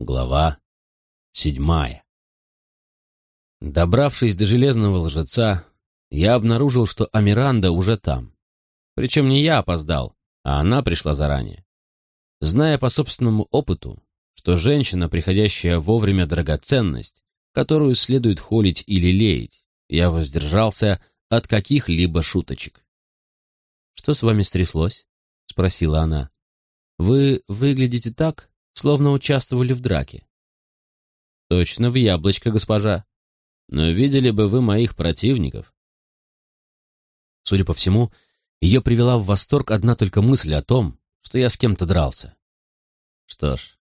Глава седьмая. Добравшись до железного лжеца, я обнаружил, что Амиранда уже там. Причем не я опоздал, а она пришла заранее. Зная по собственному опыту, что женщина, приходящая вовремя драгоценность, которую следует холить или леять, я воздержался от каких-либо шуточек. «Что с вами стряслось?» — спросила она. «Вы выглядите так, словно участвовали в драке. Точно в яблочко, госпожа. Но видели бы вы моих противников. Судя по всему, ее привела в восторг одна только мысль о том, что я с кем-то дрался. Что ж,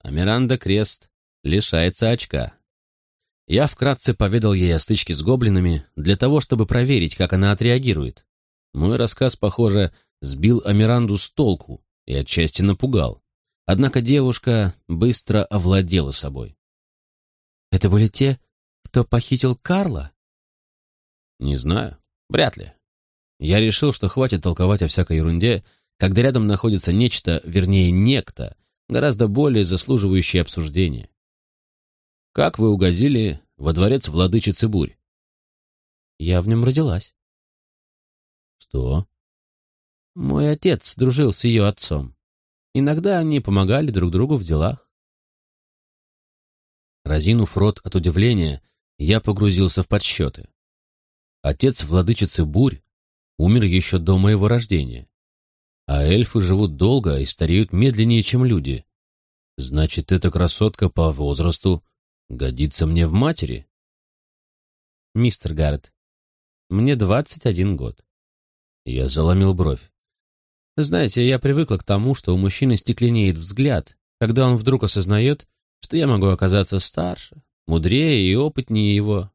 Амиранда Крест лишается очка. Я вкратце поведал ей о стычке с гоблинами для того, чтобы проверить, как она отреагирует. Мой рассказ, похоже, сбил Амиранду с толку и отчасти напугал. Однако девушка быстро овладела собой. «Это были те, кто похитил Карла?» «Не знаю. Вряд ли. Я решил, что хватит толковать о всякой ерунде, когда рядом находится нечто, вернее, некто, гораздо более заслуживающее обсуждения. Как вы угодили во дворец владычицы Бурь?» «Я в нем родилась». «Что?» «Мой отец дружил с ее отцом. Иногда они помогали друг другу в делах. Разинув рот от удивления, я погрузился в подсчеты. Отец владычицы Бурь умер еще до моего рождения. А эльфы живут долго и стареют медленнее, чем люди. Значит, эта красотка по возрасту годится мне в матери? Мистер Гаррет, мне двадцать один год. Я заломил бровь. Знаете, я привыкла к тому, что у мужчины стекленеет взгляд, когда он вдруг осознает, что я могу оказаться старше, мудрее и опытнее его.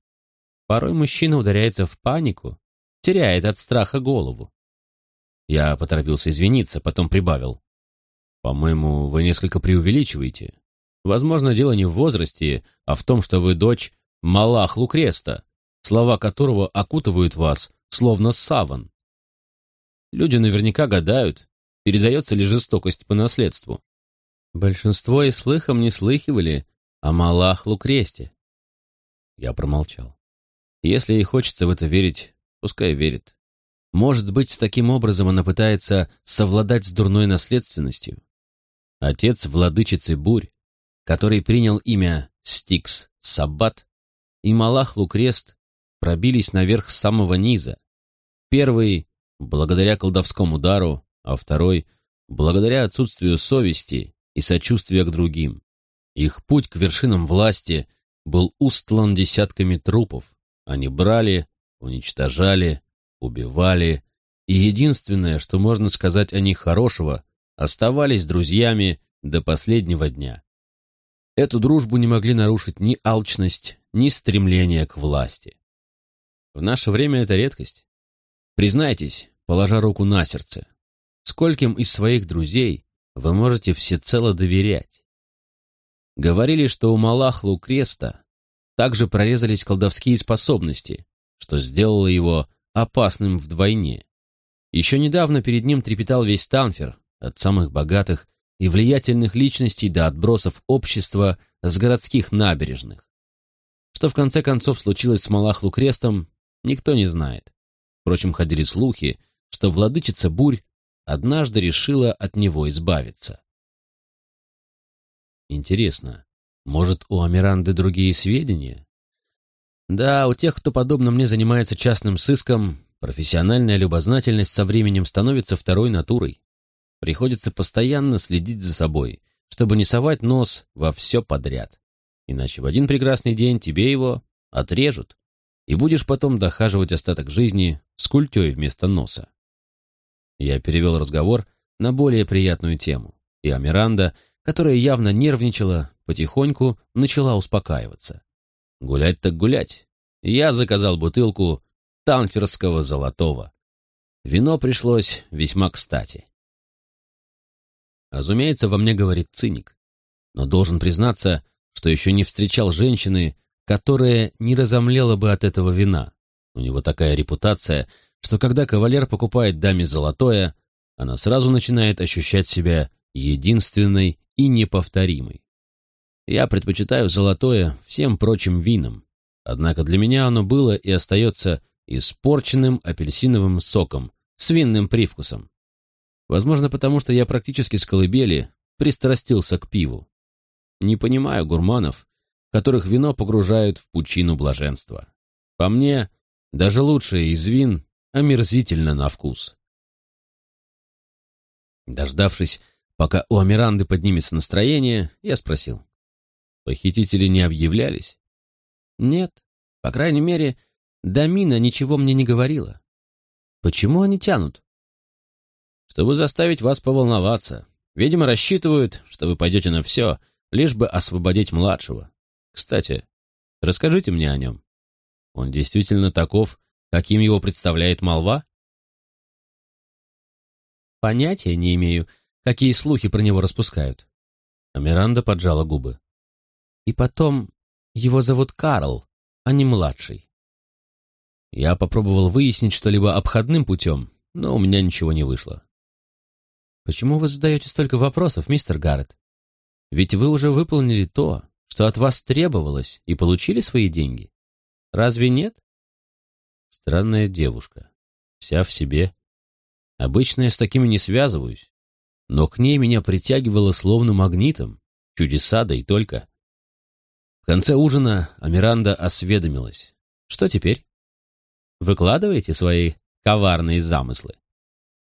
Порой мужчина ударяется в панику, теряет от страха голову. Я поторопился извиниться, потом прибавил. «По-моему, вы несколько преувеличиваете. Возможно, дело не в возрасте, а в том, что вы дочь Малах Лукреста, слова которого окутывают вас, словно саван. Люди наверняка гадают, передается ли жестокость по наследству. Большинство и слыхом не слыхивали о Малахлу кресте. Я промолчал. Если ей хочется в это верить, пускай верит. Может быть, таким образом она пытается совладать с дурной наследственностью. Отец владычицы Бурь, который принял имя Стикс Саббат, и Малах Лукрест пробились наверх с самого низа. Первый благодаря колдовскому дару, а второй — благодаря отсутствию совести и сочувствия к другим. Их путь к вершинам власти был устлан десятками трупов. Они брали, уничтожали, убивали, и единственное, что можно сказать о них хорошего, оставались друзьями до последнего дня. Эту дружбу не могли нарушить ни алчность, ни стремление к власти. В наше время это редкость. Признайтесь, положа руку на сердце, скольким из своих друзей вы можете всецело доверять? Говорили, что у Малахлу Креста также прорезались колдовские способности, что сделало его опасным вдвойне. Еще недавно перед ним трепетал весь Танфер, от самых богатых и влиятельных личностей до отбросов общества с городских набережных. Что в конце концов случилось с Малахлу Крестом, никто не знает. Впрочем, ходили слухи, что владычица Бурь однажды решила от него избавиться. Интересно, может, у Амиранды другие сведения? Да, у тех, кто подобно мне занимается частным сыском, профессиональная любознательность со временем становится второй натурой. Приходится постоянно следить за собой, чтобы не совать нос во все подряд. Иначе в один прекрасный день тебе его отрежут и будешь потом дохаживать остаток жизни с культей вместо носа. Я перевел разговор на более приятную тему, и Амиранда, которая явно нервничала, потихоньку начала успокаиваться. Гулять так гулять. Я заказал бутылку танферского золотого. Вино пришлось весьма кстати. Разумеется, во мне говорит циник, но должен признаться, что еще не встречал женщины, которая не разомлела бы от этого вина. У него такая репутация, что когда кавалер покупает даме золотое, она сразу начинает ощущать себя единственной и неповторимой. Я предпочитаю золотое всем прочим винам. Однако для меня оно было и остается испорченным апельсиновым соком с винным привкусом. Возможно, потому что я практически с колыбели пристрастился к пиву. Не понимаю гурманов, которых вино погружают в пучину блаженства. По мне, даже лучшее из вин омерзительно на вкус. Дождавшись, пока у Амиранды поднимется настроение, я спросил. Похитители не объявлялись? Нет. По крайней мере, Дамина ничего мне не говорила. Почему они тянут? Чтобы заставить вас поволноваться. Видимо, рассчитывают, что вы пойдете на все, лишь бы освободить младшего. Кстати, расскажите мне о нем. Он действительно таков, каким его представляет молва? Понятия не имею, какие слухи про него распускают. А поджала губы. И потом, его зовут Карл, а не младший. Я попробовал выяснить что-либо обходным путем, но у меня ничего не вышло. Почему вы задаете столько вопросов, мистер Гаррет? Ведь вы уже выполнили то, что от вас требовалось, и получили свои деньги. Разве нет? Странная девушка. Вся в себе. Обычно я с такими не связываюсь. Но к ней меня притягивало словно магнитом. Чудеса, да и только. В конце ужина Амиранда осведомилась. Что теперь? Выкладываете свои коварные замыслы?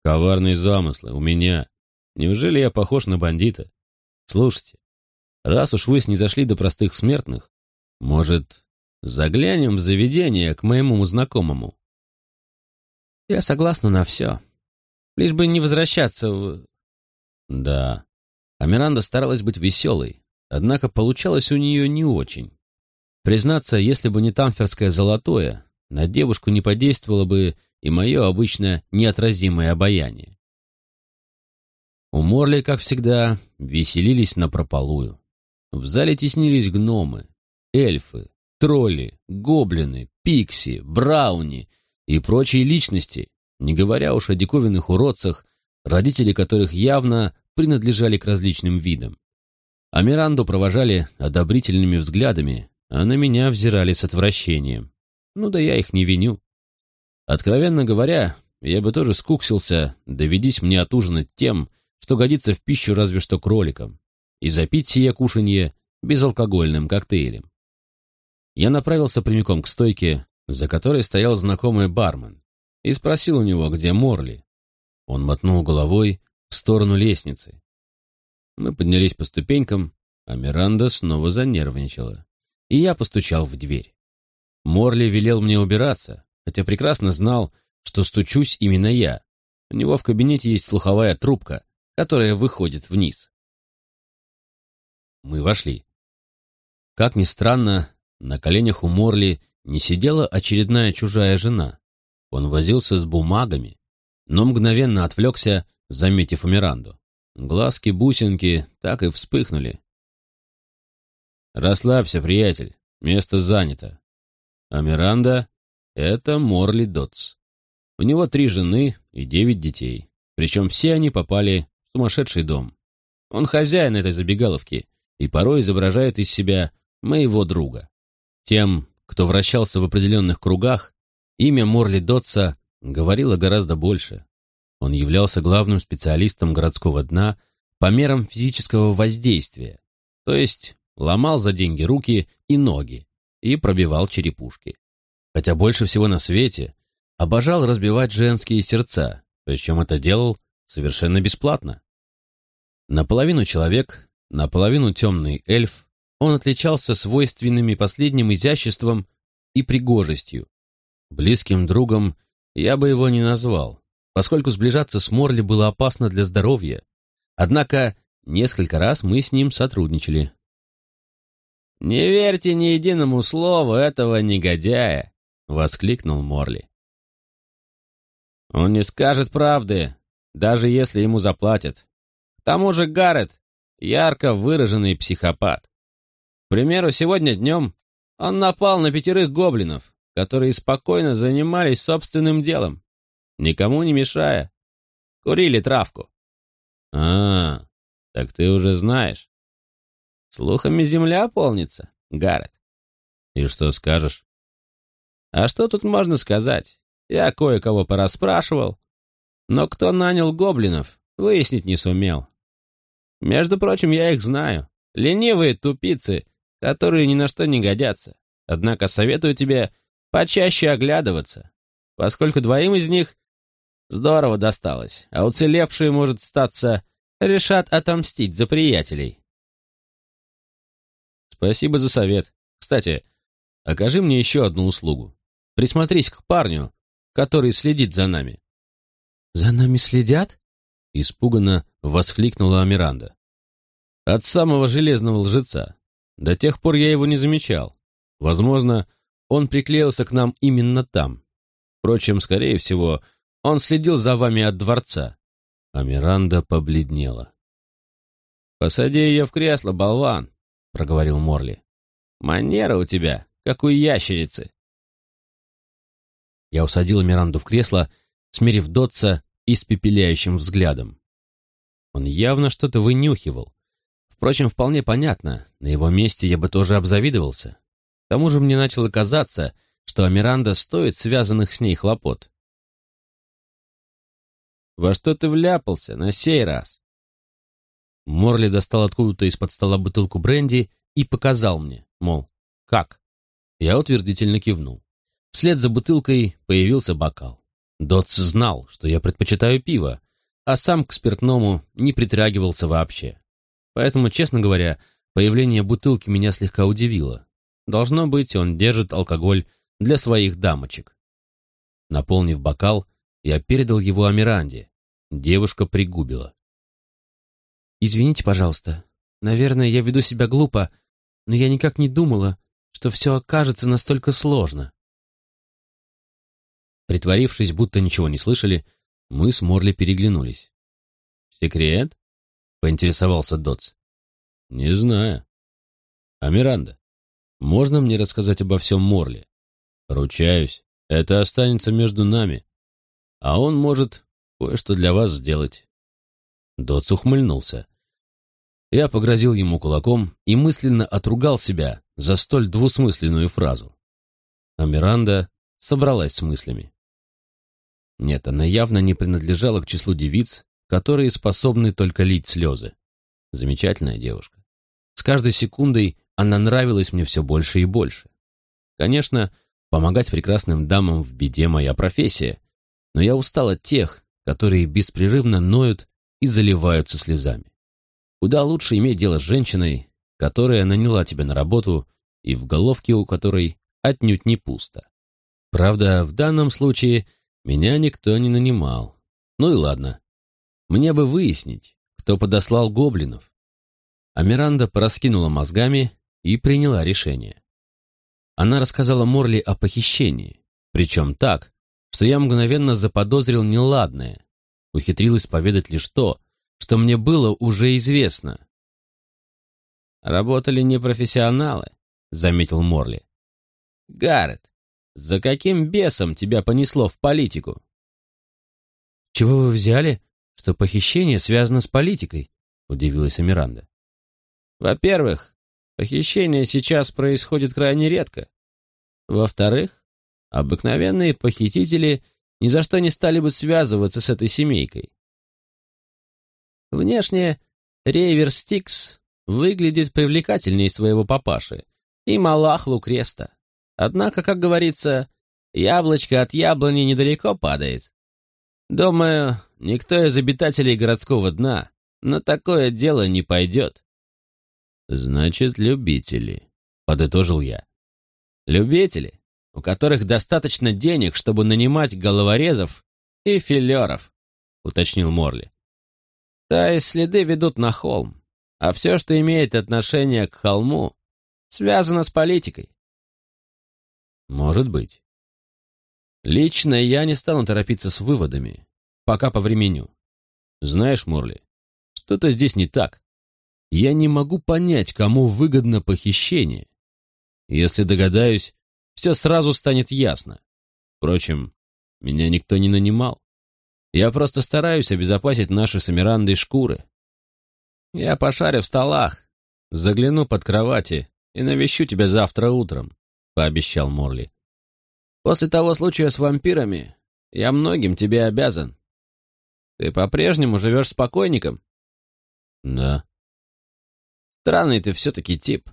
Коварные замыслы у меня. Неужели я похож на бандита? Слушайте, раз уж вы снизошли до простых смертных, может, заглянем в заведение к моему знакомому? Я согласна на все. Лишь бы не возвращаться в... Да. Амиранда старалась быть веселой, Однако получалось у нее не очень. Признаться, если бы не тамферское золотое, на девушку не подействовало бы и мое обычно неотразимое обаяние. У Морли, как всегда, веселились напропалую. В зале теснились гномы, эльфы, тролли, гоблины, пикси, брауни и прочие личности, не говоря уж о диковинных уродцах, родители которых явно принадлежали к различным видам. А Миранду провожали одобрительными взглядами, а на меня взирали с отвращением. Ну да я их не виню. Откровенно говоря, я бы тоже скуксился, доведись мне отужинать тем, что годится в пищу разве что кроликам, и запить сие кушанье безалкогольным коктейлем. Я направился прямиком к стойке, за которой стоял знакомый бармен, и спросил у него, где Морли. Он мотнул головой в сторону лестницы. Мы поднялись по ступенькам, а Миранда снова занервничала. И я постучал в дверь. Морли велел мне убираться, хотя прекрасно знал, что стучусь именно я. У него в кабинете есть слуховая трубка, которая выходит вниз. Мы вошли. Как ни странно, на коленях у Морли не сидела очередная чужая жена. Он возился с бумагами, но мгновенно отвлекся, заметив Миранду. Глазки-бусинки так и вспыхнули. «Расслабься, приятель, место занято. А это Морли Дотс. У него три жены и девять детей, причем все они попали в сумасшедший дом. Он хозяин этой забегаловки и порой изображает из себя моего друга. Тем, кто вращался в определенных кругах, имя Морли Дотса говорило гораздо больше. Он являлся главным специалистом городского дна по мерам физического воздействия, то есть ломал за деньги руки и ноги и пробивал черепушки. Хотя больше всего на свете обожал разбивать женские сердца, причем это делал совершенно бесплатно. Наполовину человек, наполовину темный эльф, он отличался свойственными последним изяществом и пригожестью. Близким другом я бы его не назвал, поскольку сближаться с Морли было опасно для здоровья. Однако несколько раз мы с ним сотрудничали. «Не верьте ни единому слову этого негодяя!» — воскликнул Морли. «Он не скажет правды, даже если ему заплатят. К тому же Гаррет — ярко выраженный психопат. Примеру, сегодня днем он напал на пятерых гоблинов, которые спокойно занимались собственным делом никому не мешая. Курили травку. А, так ты уже знаешь. Слухами земля полнится, Гаррет. И что скажешь? А что тут можно сказать? Я кое-кого порасспрашивал, но кто нанял гоблинов, выяснить не сумел. Между прочим, я их знаю. Ленивые тупицы, которые ни на что не годятся. Однако советую тебе почаще оглядываться, поскольку двоим из них здорово досталось, а уцелевшие, может статься, решат отомстить за приятелей. Спасибо за совет. Кстати, окажи мне еще одну услугу. Присмотрись к парню, который следит за нами. «За нами следят?» — испуганно воскликнула Амиранда. «От самого железного лжеца. До тех пор я его не замечал. Возможно, он приклеился к нам именно там. Впрочем, скорее всего, он следил за вами от дворца». А Миранда побледнела. «Посади ее в кресло, болван», — проговорил Морли. «Манера у тебя, как у ящерицы». Я усадил Миранду в кресло, смерив Дотса испепеляющим взглядом. Он явно что-то вынюхивал. Впрочем, вполне понятно, на его месте я бы тоже обзавидовался. К тому же мне начало казаться, что Амиранда стоит связанных с ней хлопот. «Во что ты вляпался на сей раз?» Морли достал откуда-то из-под стола бутылку бренди и показал мне, мол, как? Я утвердительно кивнул. Вслед за бутылкой появился бокал. Дотс знал, что я предпочитаю пиво, а сам к спиртному не притрагивался вообще. Поэтому, честно говоря, появление бутылки меня слегка удивило. Должно быть, он держит алкоголь для своих дамочек. Наполнив бокал, я передал его Амиранде. Девушка пригубила. «Извините, пожалуйста. Наверное, я веду себя глупо, но я никак не думала, что все окажется настолько сложно». Притворившись, будто ничего не слышали, мы с Морли переглянулись. «Секрет?» — поинтересовался Дотс. «Не знаю». «А Миранда, можно мне рассказать обо всем Морли? Ручаюсь, это останется между нами. А он может кое-что для вас сделать». Дотс ухмыльнулся. Я погрозил ему кулаком и мысленно отругал себя за столь двусмысленную фразу. А Миранда собралась с мыслями. Нет, она явно не принадлежала к числу девиц, которые способны только лить слезы. Замечательная девушка. С каждой секундой она нравилась мне все больше и больше. Конечно, помогать прекрасным дамам в беде моя профессия, но я устал от тех, которые беспрерывно ноют и заливаются слезами. Куда лучше иметь дело с женщиной, которая наняла тебя на работу и в головке у которой отнюдь не пусто. Правда, в данном случае меня никто не нанимал. Ну и ладно. Мне бы выяснить, кто подослал гоблинов. А Миранда пораскинула мозгами и приняла решение. Она рассказала Морли о похищении, причем так, что я мгновенно заподозрил неладное. Ухитрилась поведать лишь то, что мне было уже известно. «Работали непрофессионалы», — заметил Морли. «Гаррет, за каким бесом тебя понесло в политику? Чего вы взяли, что похищение связано с политикой? Удивилась Амиранда. Во-первых, похищение сейчас происходит крайне редко. Во-вторых, обыкновенные похитители ни за что не стали бы связываться с этой семейкой. Внешне Рейвер Стикс выглядит привлекательнее своего папаши и Малахлу Креста. Однако, как говорится, яблочко от яблони недалеко падает. Думаю, никто из обитателей городского дна на такое дело не пойдет. «Значит, любители», — подытожил я. «Любители, у которых достаточно денег, чтобы нанимать головорезов и филеров», — уточнил Морли. «То есть следы ведут на холм, а все, что имеет отношение к холму, связано с политикой. Может быть. Лично я не стану торопиться с выводами, пока по времени. Знаешь, Морли, что-то здесь не так. Я не могу понять, кому выгодно похищение. Если догадаюсь, все сразу станет ясно. Впрочем, меня никто не нанимал. Я просто стараюсь обезопасить наши с Амирандой шкуры. Я пошарю в столах, загляну под кровати и навещу тебя завтра утром», — пообещал Морли. «После того случая с вампирами я многим тебе обязан. Ты по-прежнему живешь с покойником?» «Да». «Странный ты все-таки тип.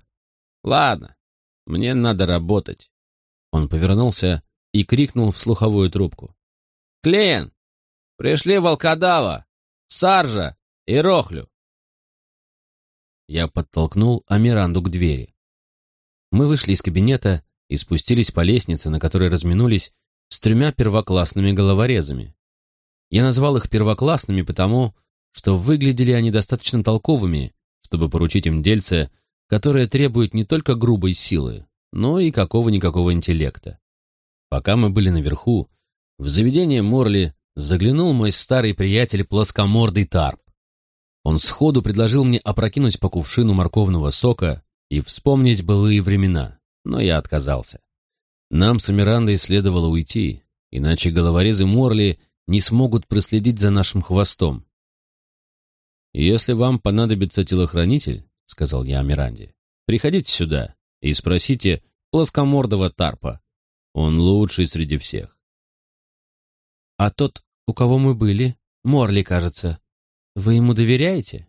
Ладно, мне надо работать». Он повернулся и крикнул в слуховую трубку. «Клиент, пришли волкодава, саржа и рохлю». Я подтолкнул Амиранду к двери. Мы вышли из кабинета и спустились по лестнице, на которой разминулись с тремя первоклассными головорезами. Я назвал их первоклассными потому, что выглядели они достаточно толковыми, чтобы поручить им дельце, которое требует не только грубой силы, но и какого-никакого интеллекта. Пока мы были наверху, в заведение Морли заглянул мой старый приятель плоскомордый Тарп. Он сходу предложил мне опрокинуть по кувшину морковного сока и вспомнить былые времена, но я отказался. Нам с Амирандой следовало уйти, иначе головорезы Морли не смогут проследить за нашим хвостом. «Если вам понадобится телохранитель, — сказал я Амиранде, — приходите сюда и спросите плоскомордого Тарпа. Он лучший среди всех. А тот, у кого мы были, Морли, кажется, вы ему доверяете?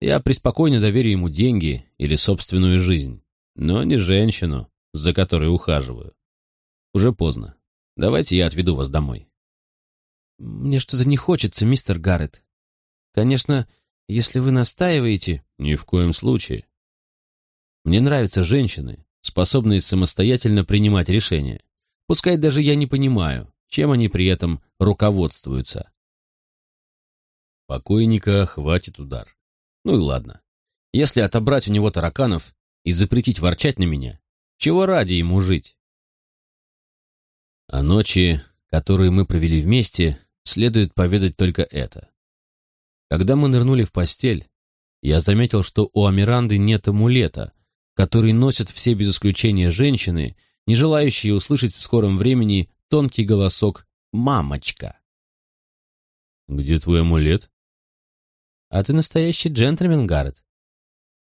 Я преспокойно доверю ему деньги или собственную жизнь, но не женщину, за которой ухаживаю. Уже поздно. Давайте я отведу вас домой. Мне что-то не хочется, мистер Гаррет. Конечно, если вы настаиваете... Ни в коем случае. Мне нравятся женщины, способные самостоятельно принимать решения. Пускай даже я не понимаю, чем они при этом руководствуются. Покойника хватит удар. Ну и ладно. Если отобрать у него тараканов и запретить ворчать на меня, чего ради ему жить? О ночи, которые мы провели вместе, следует поведать только это. Когда мы нырнули в постель, я заметил, что у Амиранды нет амулета, который носят все без исключения женщины, не желающие услышать в скором времени тонкий голосок «мамочка». «Где твой амулет?» А ты настоящий джентльмен, Гаррет.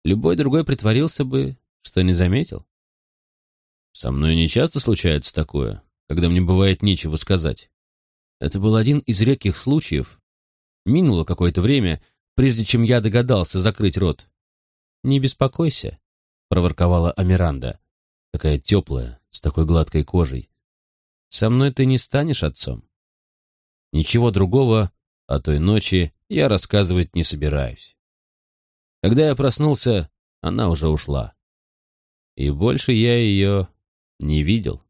Любой другой притворился бы, что не заметил. Со мной не часто случается такое, когда мне бывает нечего сказать. Это был один из редких случаев. Минуло какое-то время, прежде чем я догадался закрыть рот. «Не беспокойся», — проворковала Амиранда. Такая теплая, с такой гладкой кожей. «Со мной ты не станешь отцом». Ничего другого о той ночи я рассказывать не собираюсь. Когда я проснулся, она уже ушла. И больше я ее не видел.